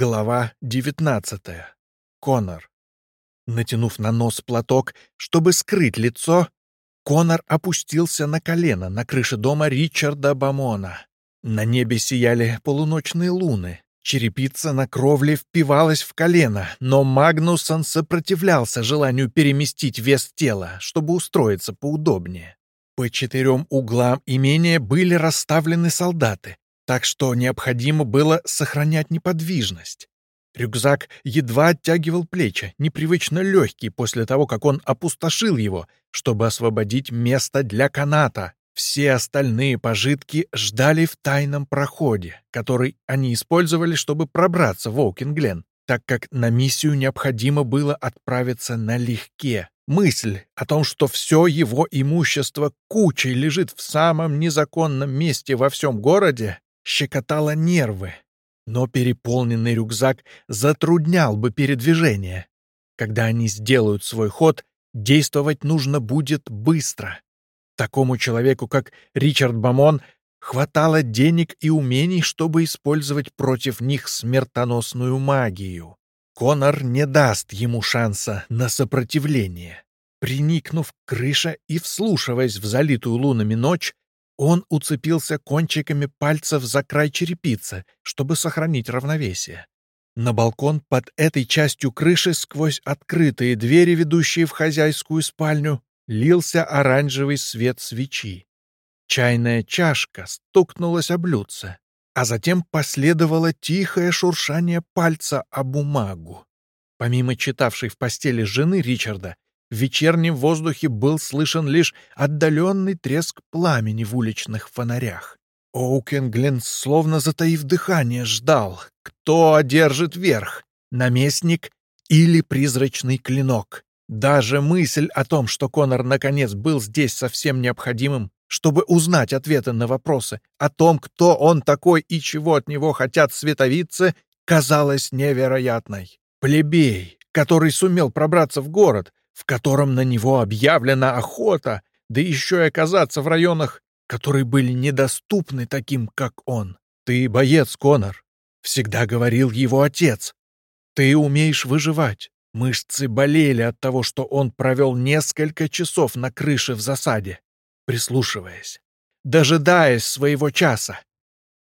Глава 19. Конор. Натянув на нос платок, чтобы скрыть лицо, Конор опустился на колено на крыше дома Ричарда Бамона. На небе сияли полуночные луны. Черепица на кровле впивалась в колено, но Магнусон сопротивлялся желанию переместить вес тела, чтобы устроиться поудобнее. По четырем углам имения были расставлены солдаты, так что необходимо было сохранять неподвижность. Рюкзак едва оттягивал плечи, непривычно легкий после того, как он опустошил его, чтобы освободить место для каната. Все остальные пожитки ждали в тайном проходе, который они использовали, чтобы пробраться в Оукинглен, так как на миссию необходимо было отправиться налегке. Мысль о том, что все его имущество кучей лежит в самом незаконном месте во всем городе, щекотало нервы, но переполненный рюкзак затруднял бы передвижение. Когда они сделают свой ход, действовать нужно будет быстро. Такому человеку, как Ричард Бамон, хватало денег и умений, чтобы использовать против них смертоносную магию. Конор не даст ему шанса на сопротивление. Приникнув к крыше и вслушиваясь в залитую лунами ночь, он уцепился кончиками пальцев за край черепицы, чтобы сохранить равновесие. На балкон под этой частью крыши сквозь открытые двери, ведущие в хозяйскую спальню, лился оранжевый свет свечи. Чайная чашка стукнулась о блюдце, а затем последовало тихое шуршание пальца о бумагу. Помимо читавшей в постели жены Ричарда, в вечернем воздухе был слышен лишь отдаленный треск пламени в уличных фонарях. Оукенгленс, словно затаив дыхание, ждал, кто одержит верх — наместник или призрачный клинок. Даже мысль о том, что Конор наконец был здесь совсем необходимым, чтобы узнать ответы на вопросы о том, кто он такой и чего от него хотят световицы, казалась невероятной. Плебей, который сумел пробраться в город, в котором на него объявлена охота, да еще и оказаться в районах, которые были недоступны таким, как он. Ты боец, Конор, всегда говорил его отец. Ты умеешь выживать. Мышцы болели от того, что он провел несколько часов на крыше в засаде, прислушиваясь, дожидаясь своего часа.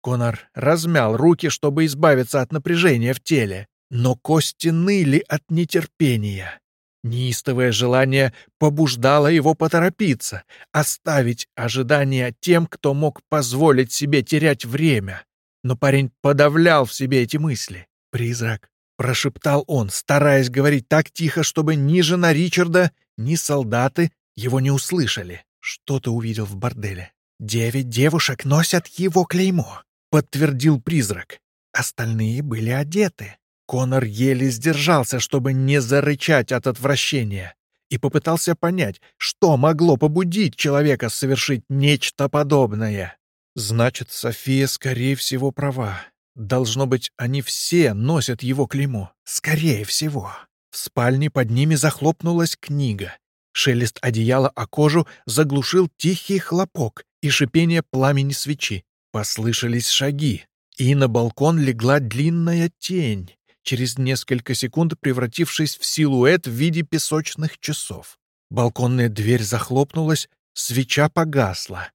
Конор размял руки, чтобы избавиться от напряжения в теле, но кости ныли от нетерпения. Неистовое желание побуждало его поторопиться, оставить ожидания тем, кто мог позволить себе терять время. Но парень подавлял в себе эти мысли. «Призрак», — прошептал он, стараясь говорить так тихо, чтобы ни жена Ричарда, ни солдаты его не услышали. «Что ты увидел в борделе?» «Девять девушек носят его клеймо», — подтвердил призрак. Остальные были одеты. Конор еле сдержался, чтобы не зарычать от отвращения, и попытался понять, что могло побудить человека совершить нечто подобное. Значит, София, скорее всего, права. Должно быть, они все носят его клеймо. Скорее всего. В спальне под ними захлопнулась книга. Шелест одеяла о кожу заглушил тихий хлопок и шипение пламени свечи. Послышались шаги, и на балкон легла длинная тень через несколько секунд превратившись в силуэт в виде песочных часов. Балконная дверь захлопнулась, свеча погасла.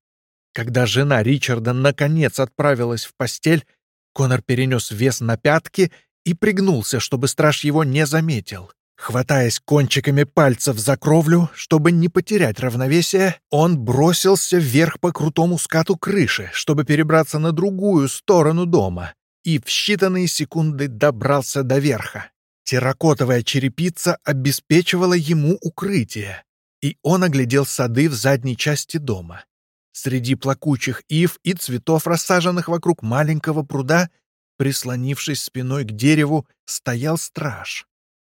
Когда жена Ричарда наконец отправилась в постель, Конор перенес вес на пятки и пригнулся, чтобы страж его не заметил. Хватаясь кончиками пальцев за кровлю, чтобы не потерять равновесие, он бросился вверх по крутому скату крыши, чтобы перебраться на другую сторону дома и в считанные секунды добрался до верха. Терракотовая черепица обеспечивала ему укрытие, и он оглядел сады в задней части дома. Среди плакучих ив и цветов, рассаженных вокруг маленького пруда, прислонившись спиной к дереву, стоял страж.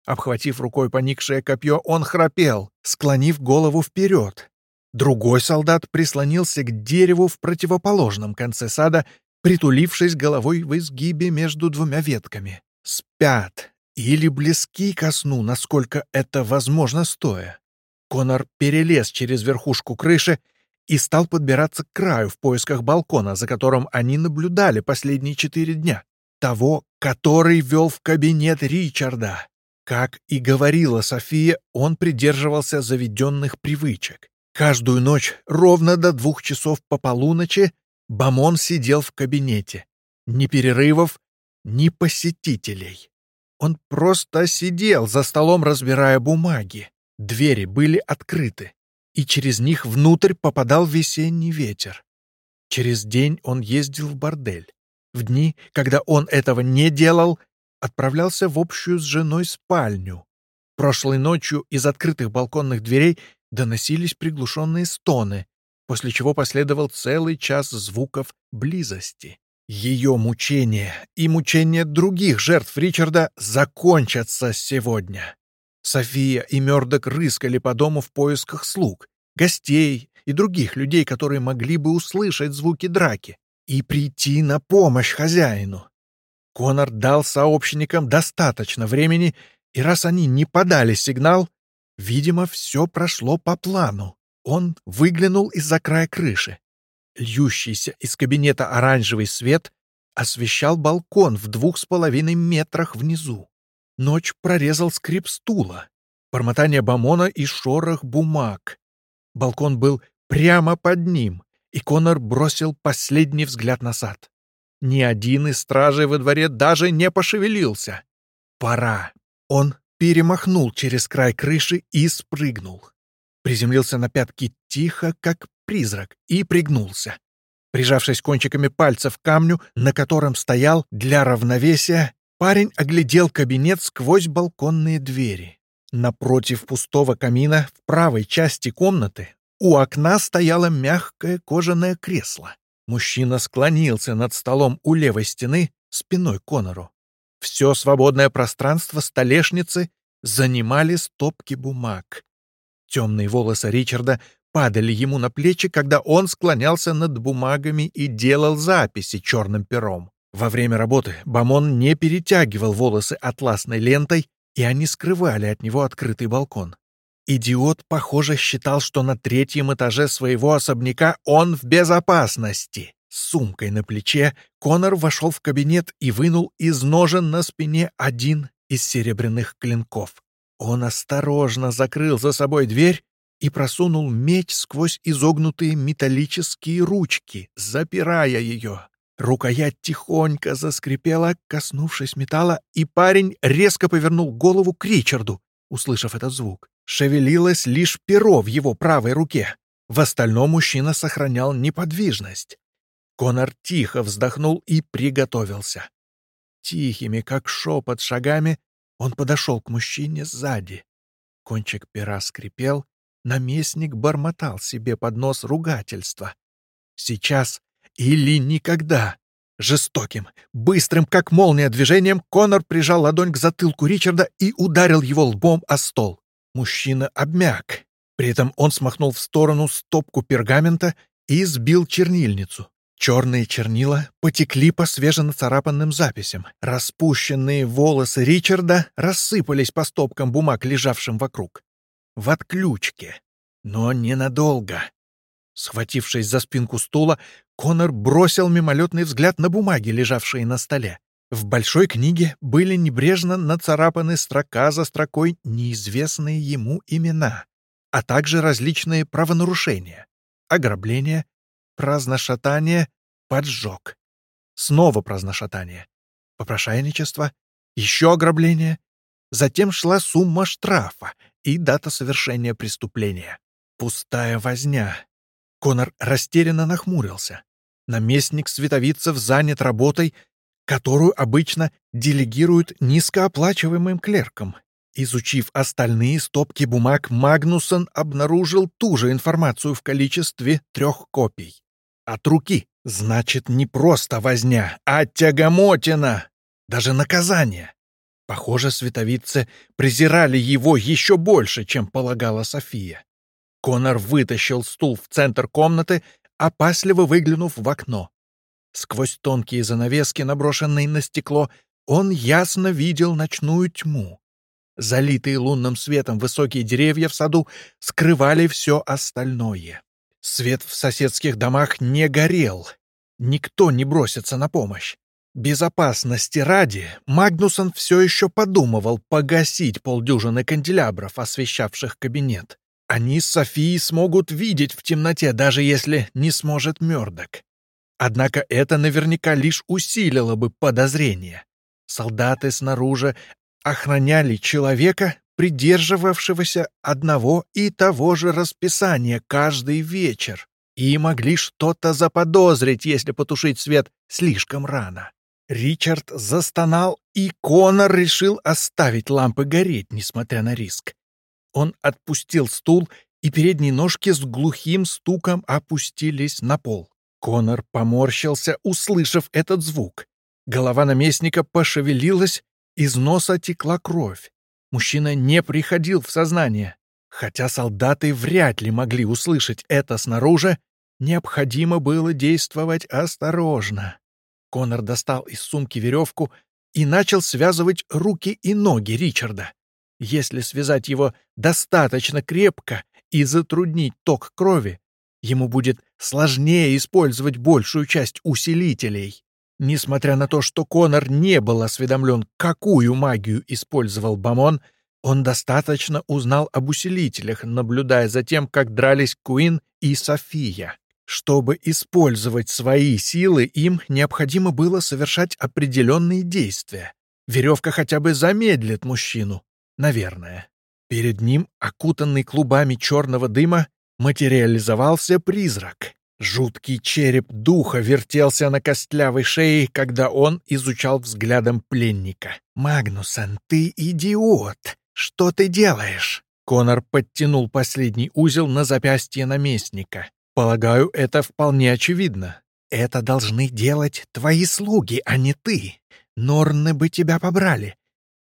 Обхватив рукой поникшее копье, он храпел, склонив голову вперед. Другой солдат прислонился к дереву в противоположном конце сада притулившись головой в изгибе между двумя ветками. Спят или близки ко сну, насколько это возможно стоя. Конор перелез через верхушку крыши и стал подбираться к краю в поисках балкона, за которым они наблюдали последние четыре дня. того, который вел в кабинет Ричарда. Как и говорила София, он придерживался заведенных привычек. Каждую ночь, ровно до двух часов по полуночи, Бамон сидел в кабинете. Ни перерывов, ни посетителей. Он просто сидел за столом, разбирая бумаги. Двери были открыты, и через них внутрь попадал весенний ветер. Через день он ездил в бордель. В дни, когда он этого не делал, отправлялся в общую с женой спальню. Прошлой ночью из открытых балконных дверей доносились приглушенные стоны, после чего последовал целый час звуков близости. Ее мучения и мучения других жертв Ричарда закончатся сегодня. София и Мёрдок рыскали по дому в поисках слуг, гостей и других людей, которые могли бы услышать звуки драки и прийти на помощь хозяину. Конор дал сообщникам достаточно времени, и раз они не подали сигнал, видимо, все прошло по плану. Он выглянул из-за края крыши. Льющийся из кабинета оранжевый свет освещал балкон в двух с половиной метрах внизу. Ночь прорезал скрип стула, бормотание бомона и шорох бумаг. Балкон был прямо под ним, и Конор бросил последний взгляд на сад. Ни один из стражей во дворе даже не пошевелился. Пора. Он перемахнул через край крыши и спрыгнул. Приземлился на пятки тихо, как призрак, и пригнулся. Прижавшись кончиками пальцев к камню, на котором стоял для равновесия, парень оглядел кабинет сквозь балконные двери. Напротив пустого камина в правой части комнаты у окна стояло мягкое кожаное кресло. Мужчина склонился над столом у левой стены, спиной Конору. Все свободное пространство столешницы занимали стопки бумаг. Темные волосы Ричарда падали ему на плечи, когда он склонялся над бумагами и делал записи черным пером. Во время работы Бамон не перетягивал волосы атласной лентой, и они скрывали от него открытый балкон. Идиот, похоже, считал, что на третьем этаже своего особняка он в безопасности. С сумкой на плече Конор вошел в кабинет и вынул из ножен на спине один из серебряных клинков. Он осторожно закрыл за собой дверь и просунул меч сквозь изогнутые металлические ручки, запирая ее. Рукоять тихонько заскрипела, коснувшись металла, и парень резко повернул голову к Ричарду, услышав этот звук. Шевелилось лишь перо в его правой руке. В остальном мужчина сохранял неподвижность. Конор тихо вздохнул и приготовился. Тихими, как шепот, шагами он подошел к мужчине сзади. Кончик пера скрипел, наместник бормотал себе под нос ругательства. Сейчас или никогда. Жестоким, быстрым, как молния движением, Конор прижал ладонь к затылку Ричарда и ударил его лбом о стол. Мужчина обмяк. При этом он смахнул в сторону стопку пергамента и сбил чернильницу. Черные чернила потекли по свеженацарапанным записям. Распущенные волосы Ричарда рассыпались по стопкам бумаг, лежавшим вокруг. В отключке. Но ненадолго. Схватившись за спинку стула, Конор бросил мимолетный взгляд на бумаги, лежавшие на столе. В большой книге были небрежно нацарапаны строка за строкой неизвестные ему имена, а также различные правонарушения, ограбление, праздношатание, поджог. Снова праздношатание, попрошайничество, еще ограбление. Затем шла сумма штрафа и дата совершения преступления. Пустая возня. Конор растерянно нахмурился. Наместник Световицев занят работой которую обычно делегируют низкооплачиваемым клеркам. Изучив остальные стопки бумаг, Магнусон обнаружил ту же информацию в количестве трех копий. От руки. Значит, не просто возня, а тягомотина. Даже наказание. Похоже, световицы презирали его еще больше, чем полагала София. Конор вытащил стул в центр комнаты, опасливо выглянув в окно. Сквозь тонкие занавески, наброшенные на стекло, он ясно видел ночную тьму. Залитые лунным светом высокие деревья в саду скрывали все остальное. Свет в соседских домах не горел. Никто не бросится на помощь. Безопасности ради, Магнусон все еще подумывал погасить полдюжины канделябров, освещавших кабинет. Они с Софией смогут видеть в темноте, даже если не сможет Мёрдок. Однако это наверняка лишь усилило бы подозрение. Солдаты снаружи охраняли человека, придерживавшегося одного и того же расписания каждый вечер, и могли что-то заподозрить, если потушить свет слишком рано. Ричард застонал, и Конор решил оставить лампы гореть, несмотря на риск. Он отпустил стул, и передние ножки с глухим стуком опустились на пол. Конор поморщился, услышав этот звук. Голова наместника пошевелилась, из носа текла кровь. Мужчина не приходил в сознание. Хотя солдаты вряд ли могли услышать это снаружи, необходимо было действовать осторожно. Конор достал из сумки веревку и начал связывать руки и ноги Ричарда. Если связать его достаточно крепко и затруднить ток крови, ему будет сложнее использовать большую часть усилителей. Несмотря на то, что Конор не был осведомлен, какую магию использовал Бамон, он достаточно узнал об усилителях, наблюдая за тем, как дрались Куин и София. Чтобы использовать свои силы, им необходимо было совершать определенные действия. Веревка хотя бы замедлит мужчину. Наверное. Перед ним, окутанный клубами черного дыма, материализовался призрак. Жуткий череп духа вертелся на костлявой шее, когда он изучал взглядом пленника. «Магнусон, ты идиот! Что ты делаешь?» Конор подтянул последний узел на запястье наместника. «Полагаю, это вполне очевидно. Это должны делать твои слуги, а не ты. Норны бы тебя побрали.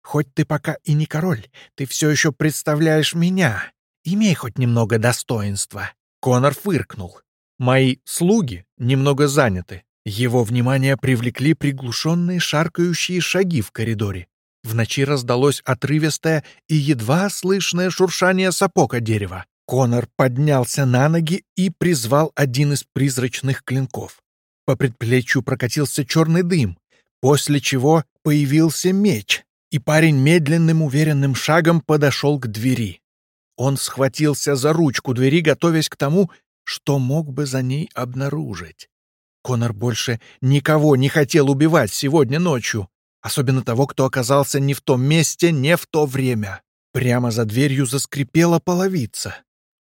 Хоть ты пока и не король, ты все еще представляешь меня. Имей хоть немного достоинства». Конор фыркнул. Мои слуги немного заняты. Его внимание привлекли приглушенные шаркающие шаги в коридоре. В ночи раздалось отрывистое и едва слышное шуршание сапог о дерево. Конор поднялся на ноги и призвал один из призрачных клинков. По предплечью прокатился черный дым, после чего появился меч, и парень медленным уверенным шагом подошел к двери. Он схватился за ручку двери, готовясь к тому, что мог бы за ней обнаружить. Конор больше никого не хотел убивать сегодня ночью, особенно того, кто оказался не в том месте, не в то время. Прямо за дверью заскрипела половица.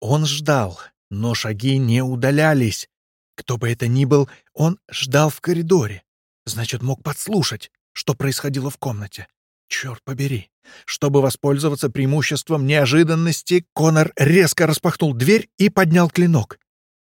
Он ждал, но шаги не удалялись. Кто бы это ни был, он ждал в коридоре. Значит, мог подслушать, что происходило в комнате. Черт побери. Чтобы воспользоваться преимуществом неожиданности, Конор резко распахнул дверь и поднял клинок.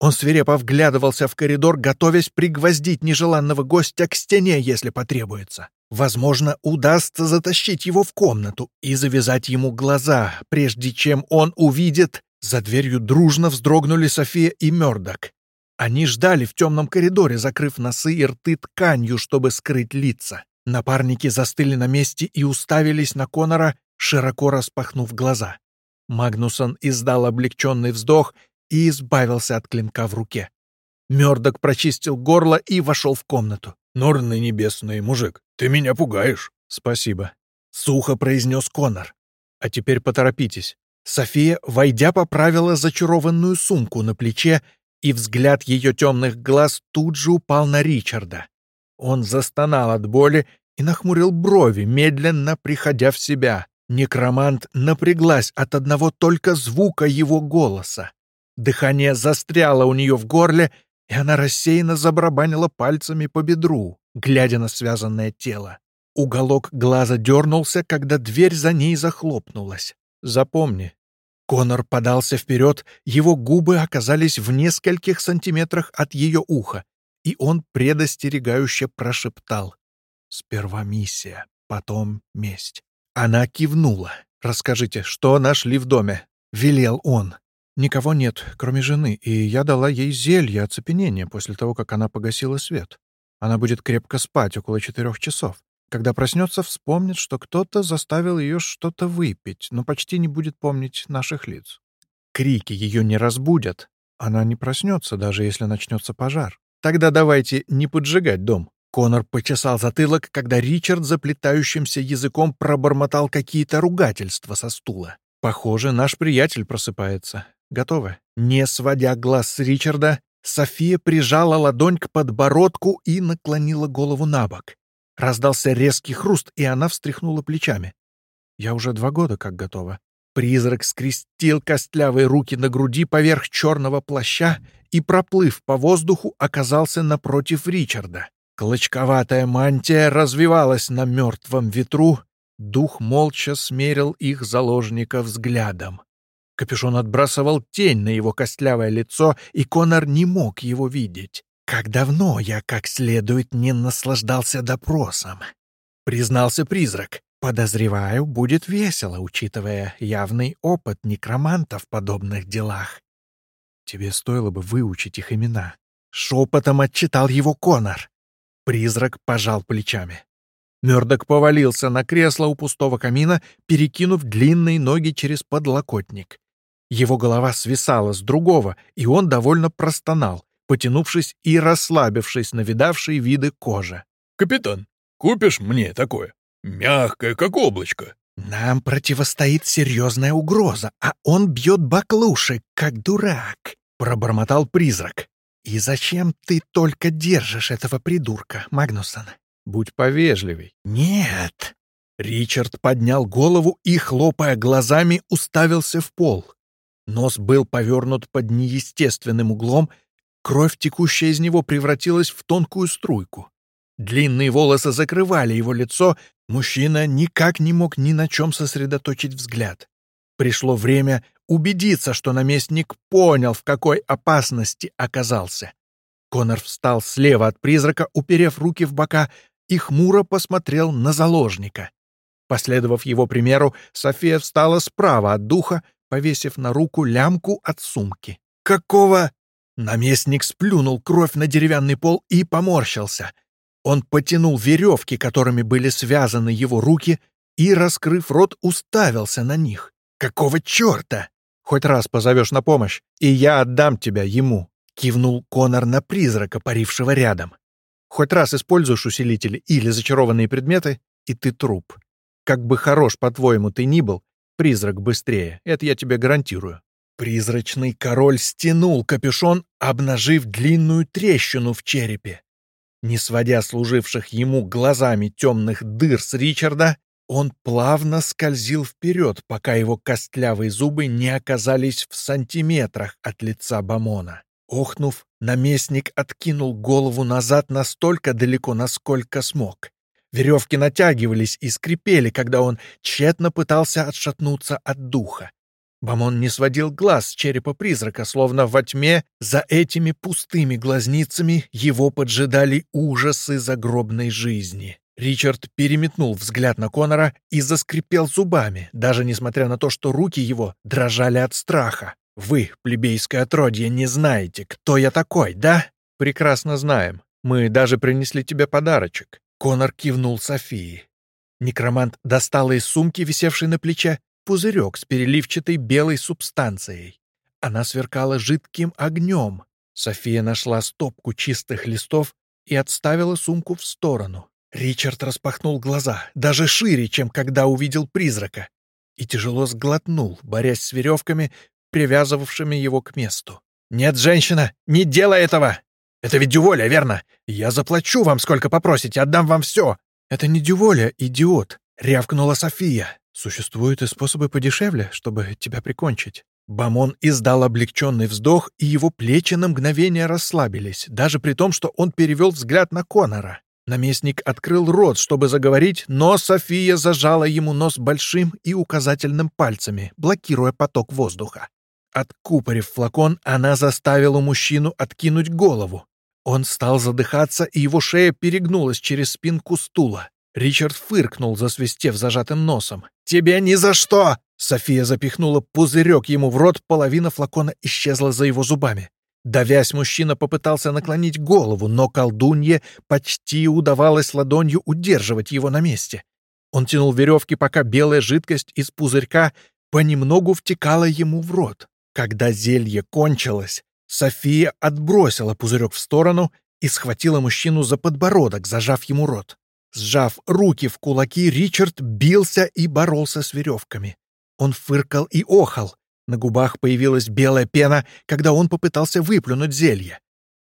Он свирепо вглядывался в коридор, готовясь пригвоздить нежеланного гостя к стене, если потребуется. Возможно, удастся затащить его в комнату и завязать ему глаза, прежде чем он увидит... За дверью дружно вздрогнули София и Мёрдок. Они ждали в темном коридоре, закрыв носы и рты тканью, чтобы скрыть лица. Напарники застыли на месте и уставились на Конора, широко распахнув глаза. Магнусон издал облегченный вздох и избавился от клинка в руке. Мёрдок прочистил горло и вошел в комнату. «Норны небесные, мужик, ты меня пугаешь». «Спасибо», — сухо произнес Конор. «А теперь поторопитесь». София, войдя, поправила зачарованную сумку на плече, и взгляд ее темных глаз тут же упал на Ричарда. Он застонал от боли и нахмурил брови, медленно приходя в себя. Некромант напряглась от одного только звука его голоса. Дыхание застряло у нее в горле, и она рассеянно забарабанила пальцами по бедру, глядя на связанное тело. Уголок глаза дернулся, когда дверь за ней захлопнулась. «Запомни». Конор подался вперед, его губы оказались в нескольких сантиметрах от ее уха, и он предостерегающе прошептал. «Сперва миссия, потом месть». Она кивнула. «Расскажите, что нашли в доме?» — велел он. Никого нет, кроме жены, и я дала ей зелье оцепенения после того, как она погасила свет. Она будет крепко спать около четырех часов. Когда проснется, вспомнит, что кто-то заставил ее что-то выпить, но почти не будет помнить наших лиц. Крики ее не разбудят. Она не проснется, даже если начнется пожар. Тогда давайте не поджигать дом. Конор почесал затылок, когда Ричард заплетающимся языком пробормотал какие-то ругательства со стула. Похоже, наш приятель просыпается. Готово. Не сводя глаз с Ричарда, София прижала ладонь к подбородку и наклонила голову на бок. Раздался резкий хруст, и она встряхнула плечами. «Я уже два года как готова». Призрак скрестил костлявые руки на груди поверх черного плаща и, проплыв по воздуху, оказался напротив Ричарда. Клочковатая мантия развивалась на мертвом ветру, дух молча смерил их заложника взглядом. Капюшон отбрасывал тень на его костлявое лицо, и Конор не мог его видеть. «Как давно я как следует не наслаждался допросом», — признался призрак. «Подозреваю, будет весело, учитывая явный опыт некроманта в подобных делах. Тебе стоило бы выучить их имена». Шепотом отчитал его Конор. Призрак пожал плечами. Мёрдок повалился на кресло у пустого камина, перекинув длинные ноги через подлокотник. Его голова свисала с другого, и он довольно простонал, потянувшись и расслабившись на видавшие виды кожи. «Капитан, купишь мне такое? Мягкое, как облачко». «Нам противостоит серьезная угроза, а он бьет баклуши, как дурак», — пробормотал призрак. «И зачем ты только держишь этого придурка, Магнусон?» «Будь повежливей». «Нет». Ричард поднял голову и, хлопая глазами, уставился в пол. Нос был повернут под неестественным углом, кровь, текущая из него, превратилась в тонкую струйку. Длинные волосы закрывали его лицо, мужчина никак не мог ни на чем сосредоточить взгляд. Пришло время убедиться, что наместник понял, в какой опасности оказался. Конор встал слева от призрака, уперев руки в бока, и хмуро посмотрел на заложника. Последовав его примеру, София встала справа от духа, повесив на руку лямку от сумки. «Какого?» Наместник сплюнул кровь на деревянный пол и поморщился. Он потянул веревки, которыми были связаны его руки, и, раскрыв рот, уставился на них. «Какого черта?» «Хоть раз позовешь на помощь, и я отдам тебя ему», — кивнул Конор на призрака, парившего рядом. «Хоть раз используешь усилители или зачарованные предметы, и ты труп. Как бы хорош, по-твоему, ты ни был, Призрак быстрее, это я тебе гарантирую. Призрачный король стянул капюшон, обнажив длинную трещину в черепе. Не сводя служивших ему глазами темных дыр с Ричарда, он плавно скользил вперед, пока его костлявые зубы не оказались в сантиметрах от лица Бамона. Охнув, наместник откинул голову назад настолько далеко, насколько смог. Веревки натягивались и скрипели, когда он тщетно пытался отшатнуться от духа. Бамон не сводил глаз с черепа призрака, словно во тьме за этими пустыми глазницами его поджидали ужасы загробной жизни. Ричард переметнул взгляд на Конора и заскрипел зубами, даже несмотря на то, что руки его дрожали от страха. «Вы, плебейское отродье, не знаете, кто я такой, да?» «Прекрасно знаем. Мы даже принесли тебе подарочек. Конор кивнул Софии. Некромант достала из сумки, висевшей на плече, пузырек с переливчатой белой субстанцией. Она сверкала жидким огнем. София нашла стопку чистых листов и отставила сумку в сторону. Ричард распахнул глаза, даже шире, чем когда увидел призрака, и тяжело сглотнул, борясь с веревками, привязывавшими его к месту. «Нет, женщина, не делай этого!» Это ведь дюволя, верно? Я заплачу вам, сколько попросите, отдам вам все. Это не дюволя, идиот, рявкнула София. Существуют и способы подешевле, чтобы тебя прикончить. Бамон издал облегченный вздох, и его плечи на мгновение расслабились, даже при том, что он перевел взгляд на Конора. Наместник открыл рот, чтобы заговорить, но София зажала ему нос большим и указательным пальцами, блокируя поток воздуха. Откупорив флакон, она заставила мужчину откинуть голову. Он стал задыхаться, и его шея перегнулась через спинку стула. Ричард фыркнул, засвистев зажатым носом. «Тебе ни за что!» София запихнула пузырек ему в рот, половина флакона исчезла за его зубами. Давясь, мужчина попытался наклонить голову, но колдунье почти удавалось ладонью удерживать его на месте. Он тянул веревки, пока белая жидкость из пузырька понемногу втекала ему в рот. Когда зелье кончилось, София отбросила пузырек в сторону и схватила мужчину за подбородок, зажав ему рот. Сжав руки в кулаки, Ричард бился и боролся с веревками. Он фыркал и охал. На губах появилась белая пена, когда он попытался выплюнуть зелье.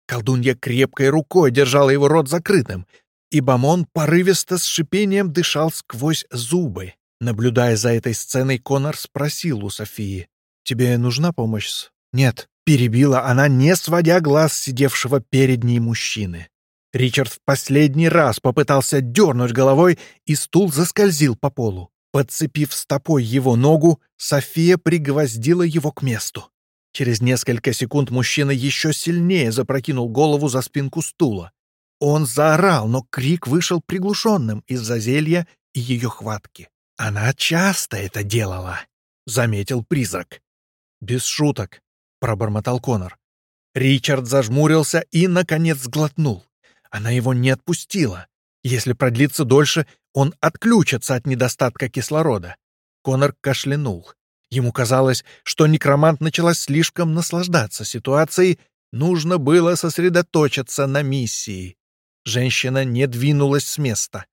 Колдунья крепкой рукой держала его рот закрытым, и Бамон порывисто с шипением дышал сквозь зубы. Наблюдая за этой сценой, Конор спросил у Софии. «Тебе нужна помощь с...» «Нет», — перебила она, не сводя глаз сидевшего перед ней мужчины. Ричард в последний раз попытался дернуть головой, и стул заскользил по полу. Подцепив стопой его ногу, София пригвоздила его к месту. Через несколько секунд мужчина еще сильнее запрокинул голову за спинку стула. Он заорал, но крик вышел приглушенным из-за зелья и ее хватки. «Она часто это делала», — заметил призрак. «Без шуток», — пробормотал Конор. Ричард зажмурился и, наконец, сглотнул. Она его не отпустила. Если продлится дольше, он отключится от недостатка кислорода. Конор кашлянул. Ему казалось, что некромант начала слишком наслаждаться ситуацией, нужно было сосредоточиться на миссии. Женщина не двинулась с места.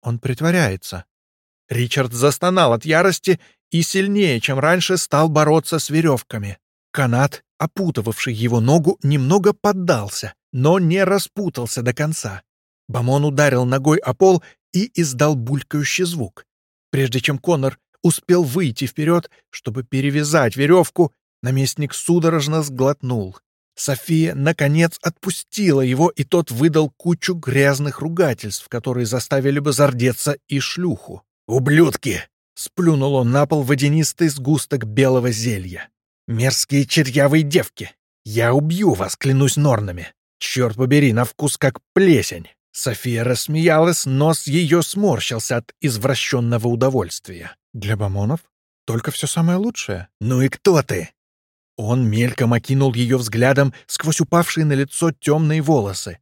Он притворяется. Ричард застонал от ярости и сильнее, чем раньше, стал бороться с веревками. Канат, опутывавший его ногу, немного поддался, но не распутался до конца. Бамон ударил ногой о пол и издал булькающий звук. Прежде чем Конор успел выйти вперед, чтобы перевязать веревку, наместник судорожно сглотнул. София, наконец, отпустила его, и тот выдал кучу грязных ругательств, которые заставили бы зардеться и шлюху. «Ублюдки!» — сплюнул он на пол водянистый сгусток белого зелья. «Мерзкие черьявые девки! Я убью вас, клянусь норнами! Черт побери, на вкус как плесень!» София рассмеялась, нос ее сморщился от извращенного удовольствия. «Для бомонов? Только все самое лучшее?» «Ну и кто ты?» Он мельком окинул ее взглядом сквозь упавшие на лицо темные волосы.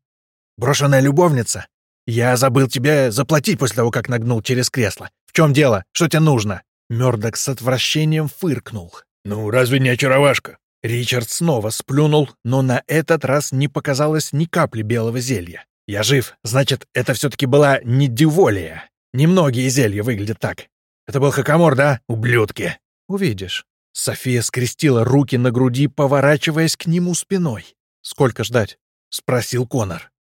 «Брошенная любовница? Я забыл тебе заплатить после того, как нагнул через кресло. В чем дело? Что тебе нужно?» Мёрдок с отвращением фыркнул. «Ну, разве не очаровашка?» Ричард снова сплюнул, но на этот раз не показалось ни капли белого зелья. «Я жив, значит, это все-таки была не диволия. Немногие зелья выглядят так. Это был хакамор, да, ублюдки?» «Увидишь». София скрестила руки на груди, поворачиваясь к нему спиной. «Сколько ждать?» — спросил Конор.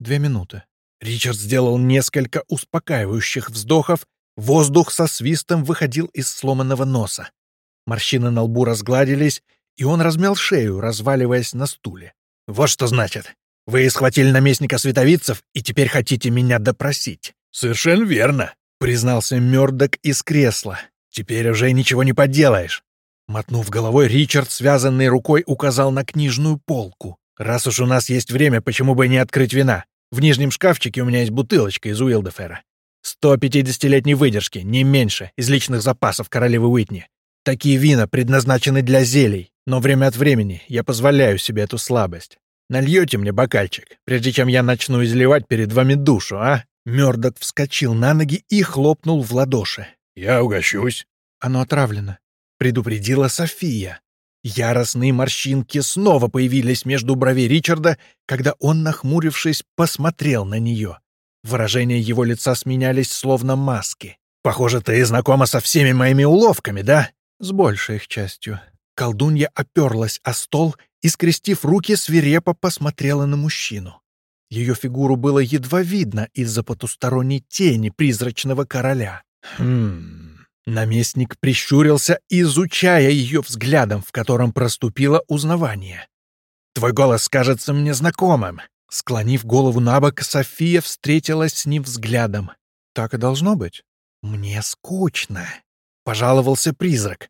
«Две минуты». Ричард сделал несколько успокаивающих вздохов, воздух со свистом выходил из сломанного носа. Морщины на лбу разгладились, и он размял шею, разваливаясь на стуле. «Вот что значит. Вы схватили наместника световицев и теперь хотите меня допросить». «Совершенно верно», — признался Мёрдок из кресла. «Теперь уже ничего не поделаешь. Мотнув головой, Ричард, связанной рукой, указал на книжную полку. «Раз уж у нас есть время, почему бы не открыть вина? В нижнем шкафчике у меня есть бутылочка из Уилдефера. 150-летней выдержки, не меньше, из личных запасов королевы Уитни. Такие вина предназначены для зелий, но время от времени я позволяю себе эту слабость. Нальете мне бокальчик, прежде чем я начну изливать перед вами душу, а?» Мёрдок вскочил на ноги и хлопнул в ладоши. «Я угощусь». «Оно отравлено предупредила София. Яростные морщинки снова появились между бровей Ричарда, когда он, нахмурившись, посмотрел на нее. Выражения его лица сменялись словно маски. «Похоже, ты знакома со всеми моими уловками, да?» «С большей их частью». Колдунья оперлась о стол и, скрестив руки, свирепо посмотрела на мужчину. Ее фигуру было едва видно из-за потусторонней тени призрачного короля. «Хм...» Наместник прищурился, изучая ее взглядом, в котором проступило узнавание. «Твой голос кажется мне знакомым». Склонив голову на бок, София встретилась с ним взглядом. «Так и должно быть». «Мне скучно», — пожаловался призрак.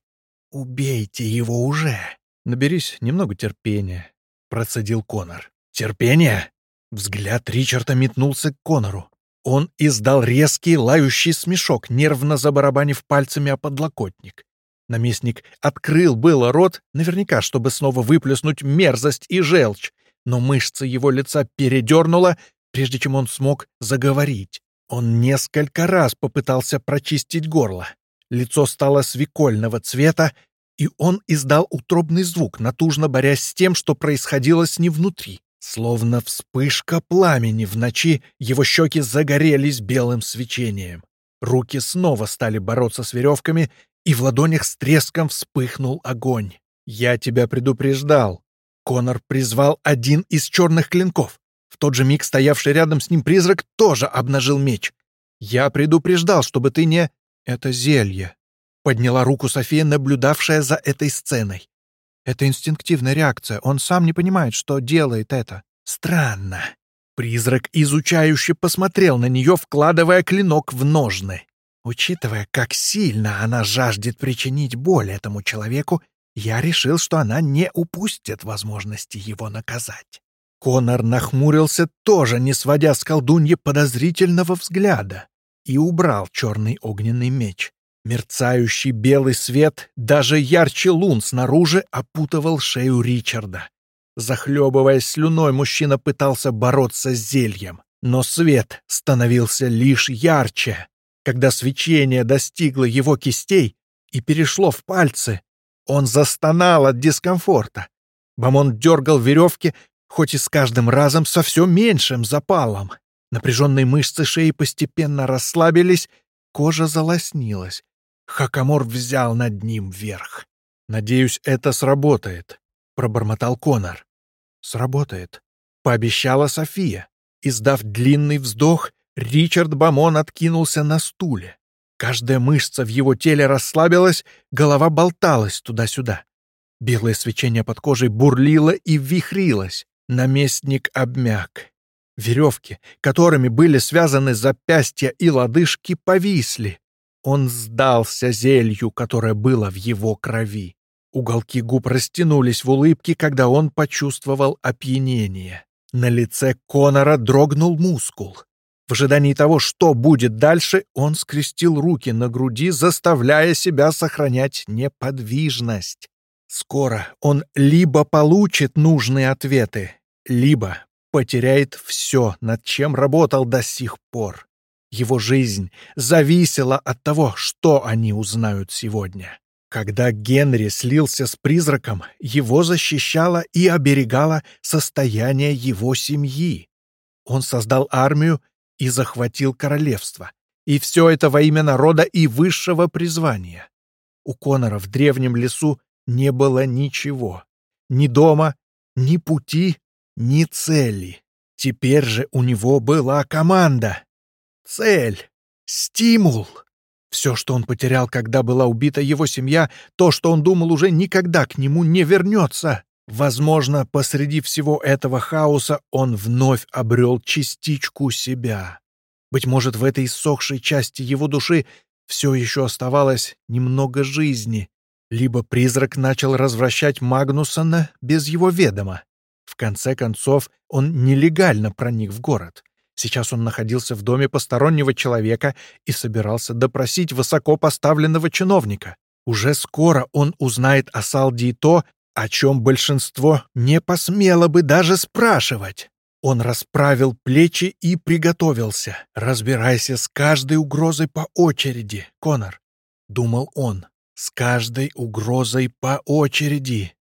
«Убейте его уже». «Наберись немного терпения», — процедил Конор. «Терпение?» Взгляд Ричарда метнулся к Конору. Он издал резкий лающий смешок, нервно забарабанив пальцами о подлокотник. Наместник открыл было рот, наверняка, чтобы снова выплеснуть мерзость и желчь, но мышца его лица передернула, прежде чем он смог заговорить. Он несколько раз попытался прочистить горло. Лицо стало свекольного цвета, и он издал утробный звук, натужно борясь с тем, что происходило с ним внутри. Словно вспышка пламени в ночи, его щеки загорелись белым свечением. Руки снова стали бороться с веревками, и в ладонях с треском вспыхнул огонь. «Я тебя предупреждал». Конор призвал один из черных клинков. В тот же миг стоявший рядом с ним призрак тоже обнажил меч. «Я предупреждал, чтобы ты не...» «Это зелье», — подняла руку София, наблюдавшая за этой сценой. «Это инстинктивная реакция. Он сам не понимает, что делает это. Странно». Призрак изучающе посмотрел на нее, вкладывая клинок в ножны. Учитывая, как сильно она жаждет причинить боль этому человеку, я решил, что она не упустит возможности его наказать. Конор нахмурился, тоже не сводя с колдуньи подозрительного взгляда, и убрал черный огненный меч. Мерцающий белый свет, даже ярче лун снаружи, опутывал шею Ричарда. Захлебываясь слюной, мужчина пытался бороться с зельем, но свет становился лишь ярче. Когда свечение достигло его кистей и перешло в пальцы, он застонал от дискомфорта. Бамон дергал веревки, хоть и с каждым разом со все меньшим запалом. Напряженные мышцы шеи постепенно расслабились, кожа залоснилась. Хакамор взял над ним верх. «Надеюсь, это сработает», — пробормотал Конор. «Сработает», — пообещала София. Издав длинный вздох, Ричард Бамон откинулся на стуле. Каждая мышца в его теле расслабилась, голова болталась туда-сюда. Белое свечение под кожей бурлило и вихрилось. Наместник обмяк. Веревки, которыми были связаны запястья и лодыжки, повисли. Он сдался зелью, которое было в его крови. Уголки губ растянулись в улыбке, когда он почувствовал опьянение. На лице Конора дрогнул мускул. В ожидании того, что будет дальше, он скрестил руки на груди, заставляя себя сохранять неподвижность. Скоро он либо получит нужные ответы, либо потеряет все, над чем работал до сих пор. Его жизнь зависела от того, что они узнают сегодня. Когда Генри слился с призраком, его защищало и оберегало состояние его семьи. Он создал армию и захватил королевство. И все это во имя народа и высшего призвания. У Конора в древнем лесу не было ничего. Ни дома, ни пути, ни цели. Теперь же у него была команда. Цель. Стимул. Все, что он потерял, когда была убита его семья, то, что он думал, уже никогда к нему не вернется. Возможно, посреди всего этого хаоса он вновь обрел частичку себя. Быть может, в этой иссохшей части его души все еще оставалось немного жизни, либо призрак начал развращать Магнусона без его ведома. В конце концов, он нелегально проник в город. Сейчас он находился в доме постороннего человека и собирался допросить высоко поставленного чиновника. Уже скоро он узнает о Салдии то, о чем большинство не посмело бы даже спрашивать. Он расправил плечи и приготовился. «Разбирайся с каждой угрозой по очереди, Конор», — думал он. «С каждой угрозой по очереди.